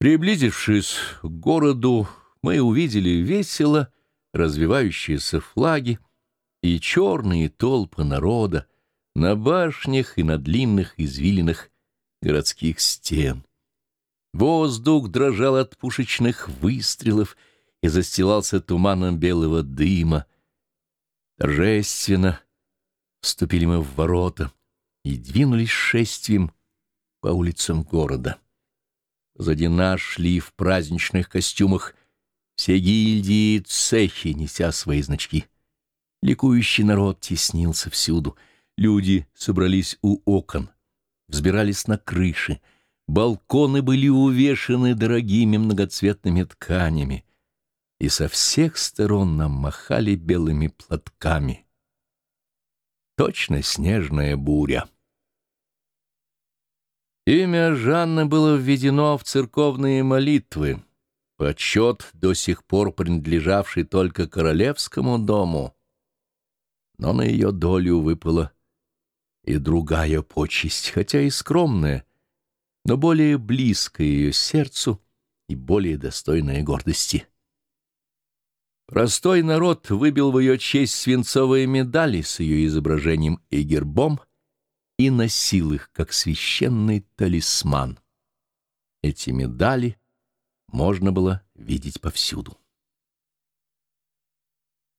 Приблизившись к городу, мы увидели весело развивающиеся флаги и черные толпы народа на башнях и на длинных извилинах городских стен. Воздух дрожал от пушечных выстрелов и застилался туманом белого дыма. Торжественно вступили мы в ворота и двинулись шествием по улицам города. Сзади нас шли в праздничных костюмах все гильдии цехи, неся свои значки. Ликующий народ теснился всюду. Люди собрались у окон, взбирались на крыши. Балконы были увешаны дорогими многоцветными тканями. И со всех сторон нам махали белыми платками. Точно снежная буря. Имя Жанны было введено в церковные молитвы, почет, до сих пор принадлежавший только королевскому дому. Но на ее долю выпала и другая почесть, хотя и скромная, но более близкая ее сердцу и более достойная гордости. Простой народ выбил в ее честь свинцовые медали с ее изображением и гербом — и носил их, как священный талисман. Эти медали можно было видеть повсюду.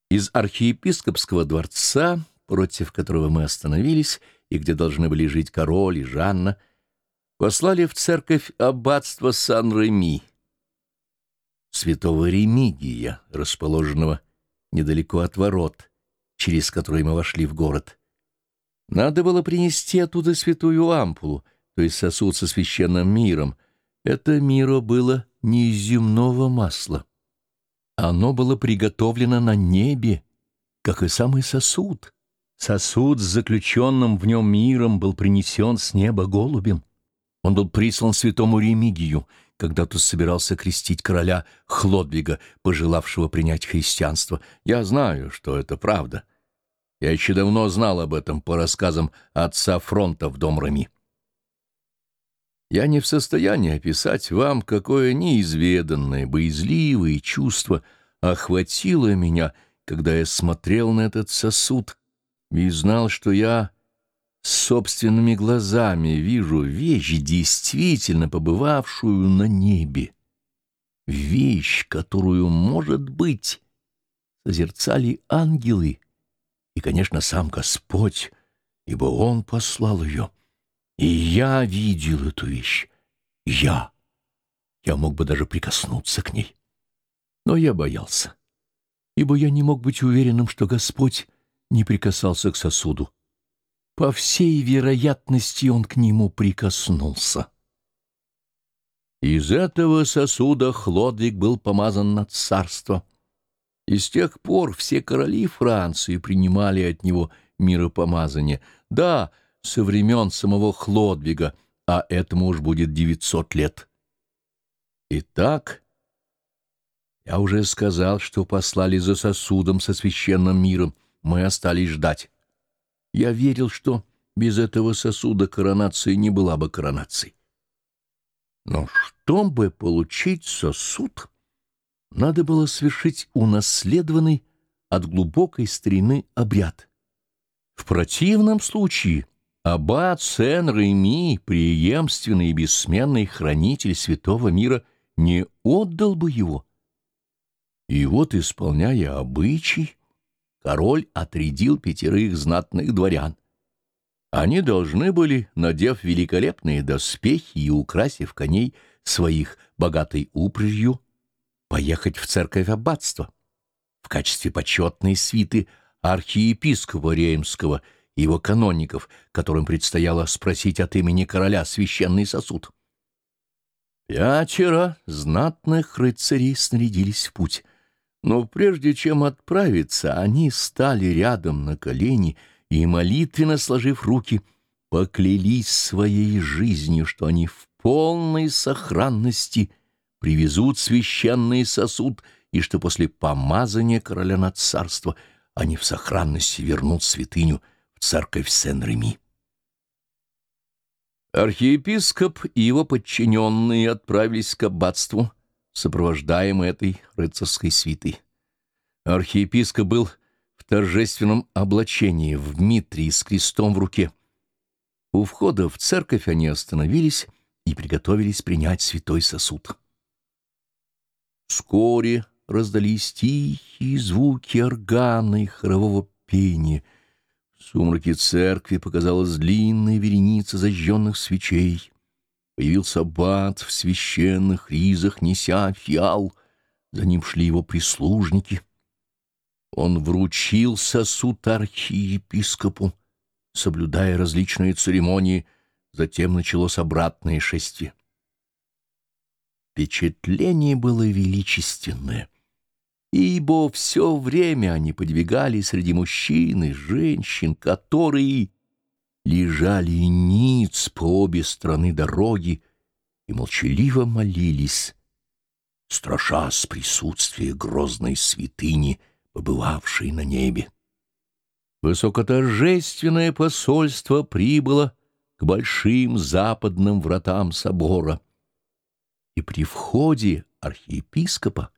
Из архиепископского дворца, против которого мы остановились, и где должны были жить король и Жанна, послали в церковь аббатства Сан-Реми, святого Ремигия, расположенного недалеко от ворот, через которые мы вошли в город. Надо было принести оттуда святую ампулу, то есть сосуд со священным миром. Это миро было не из земного масла. Оно было приготовлено на небе, как и самый сосуд. Сосуд с заключенным в нем миром был принесен с неба голубем. Он был прислан святому Ремигию, когда тот собирался крестить короля Хлодвига, пожелавшего принять христианство. Я знаю, что это правда. Я еще давно знал об этом по рассказам отца фронта в дом Рами. Я не в состоянии описать вам, какое неизведанное, боязливое чувство охватило меня, когда я смотрел на этот сосуд и знал, что я собственными глазами вижу вещь, действительно побывавшую на небе. Вещь, которую, может быть, созерцали ангелы, и, конечно, сам Господь, ибо Он послал ее. И я видел эту вещь. Я. Я мог бы даже прикоснуться к ней. Но я боялся, ибо я не мог быть уверенным, что Господь не прикасался к сосуду. По всей вероятности он к нему прикоснулся. Из этого сосуда Хлодвиг был помазан на царство — и с тех пор все короли Франции принимали от него миропомазание. Да, со времен самого Хлодвига, а этому уж будет девятьсот лет. Итак, я уже сказал, что послали за сосудом со священным миром. Мы остались ждать. Я верил, что без этого сосуда коронации не была бы коронацией. Но чтобы получить сосуд надо было совершить унаследованный от глубокой старины обряд. В противном случае аббат Сен-Реми, преемственный и бессменный хранитель святого мира, не отдал бы его. И вот, исполняя обычай, король отрядил пятерых знатных дворян. Они должны были, надев великолепные доспехи и украсив коней своих богатой упряжью, поехать в церковь аббатства в качестве почетной свиты архиепископа Реймского и его каноников, которым предстояло спросить от имени короля священный сосуд. Пятеро знатных рыцарей снарядились в путь, но прежде чем отправиться, они стали рядом на колени и, молитвенно сложив руки, поклялись своей жизнью, что они в полной сохранности — привезут священный сосуд, и что после помазания короля на царство они в сохранности вернут святыню в церковь Сен-Реми. Архиепископ и его подчиненные отправились к аббатству, сопровождаемые этой рыцарской свитой. Архиепископ был в торжественном облачении, в митрии с крестом в руке. У входа в церковь они остановились и приготовились принять святой сосуд. Вскоре раздались тихие звуки органа и хорового пения — в сумраке церкви показалась длинная вереница зажженных свечей. Появился аббат в священных ризах, неся фиал. За ним шли его прислужники. Он вручил сосуд архиепископу, соблюдая различные церемонии, затем началось обратное шествие. Впечатление было величественное ибо все время они подвигали среди мужчин и женщин, которые лежали ниц по обе стороны дороги и молчаливо молились, страшась присутствия грозной святыни, побывавшей на небе. Высокоторжественное посольство прибыло к большим западным вратам собора, и при входе архиепископа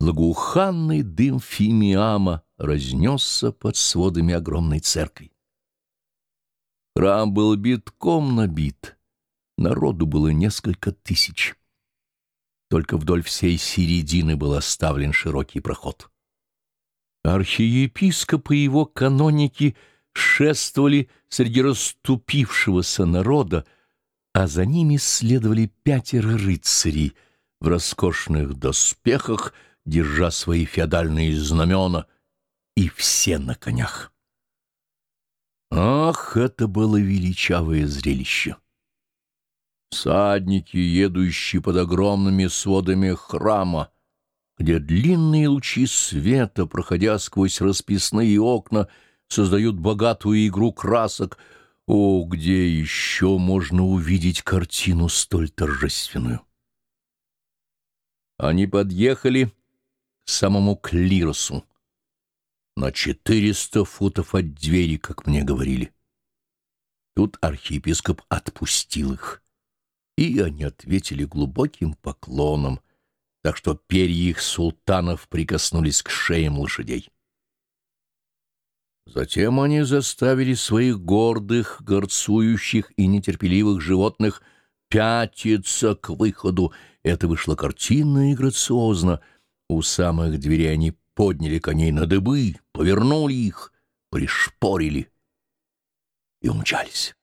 благоуханный дым фимиама разнесся под сводами огромной церкви. Храм был битком набит, народу было несколько тысяч. Только вдоль всей середины был оставлен широкий проход. Архиепископ и его каноники шествовали среди расступившегося народа, а за ними следовали пятеро рыцарей в роскошных доспехах, держа свои феодальные знамена, и все на конях. Ах, это было величавое зрелище! Садники, едущие под огромными сводами храма, где длинные лучи света, проходя сквозь расписные окна, создают богатую игру красок. О, где еще можно увидеть картину столь торжественную? Они подъехали самому клиросу. На четыреста футов от двери, как мне говорили. Тут архиепископ отпустил их, и они ответили глубоким поклоном, так что перья их султанов прикоснулись к шеям лошадей. Затем они заставили своих гордых, горцующих и нетерпеливых животных пятиться к выходу. Это вышло картинно и грациозно — у самых дверей они подняли коней на дыбы, повернули их, пришпорили и умчались.